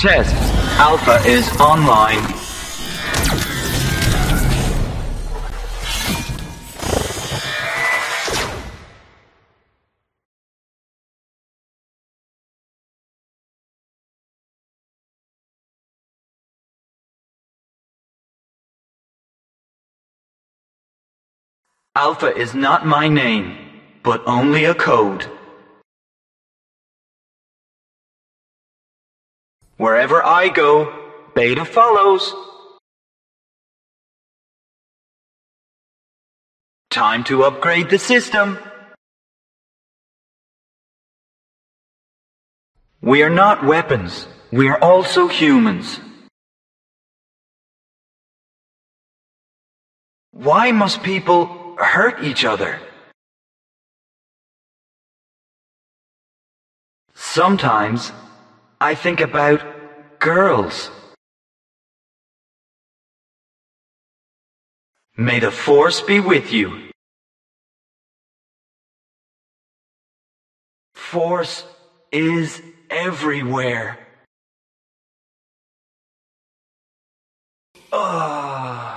Test. Alpha is online. Alpha is not my name, but only a code. Wherever I go, Beta follows. Time to upgrade the system. We are not weapons. We are also humans. Why must people hurt each other? Sometimes I think about girls. May the Force be with you. Force is everywhere. Ah.